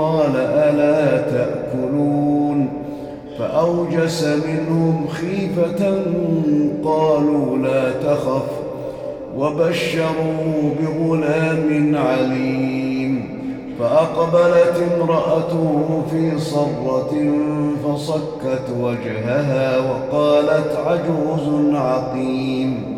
قال ألا تأكلون؟ فأوجس منهم خيفة قالوا لا تخف. وبشروا بغلام عليم. فأقبلت امرأته في صرة فصكت وجهها وقالت عجوز عقيم.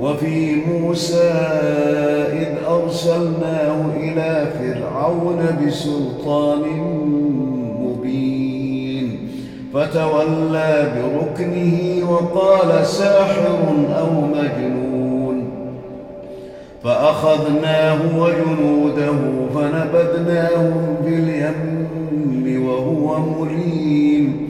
وفي موسى إذ أرسلناه إلى فرعون بسلطان مبين. فتولى بركنه وقال ساحر أو مجنون. فأخذناه وجنوده فنبذناهم في اليم وهو مليم.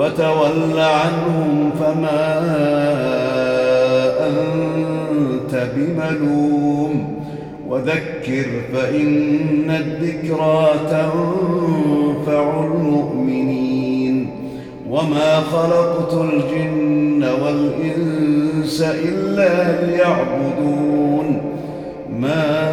فتول عنهم فما أنت بملوم. وذكر فإن الذكرى تنفع المؤمنين. وما خلقت الجن والإنس إلا ليعبدون. ما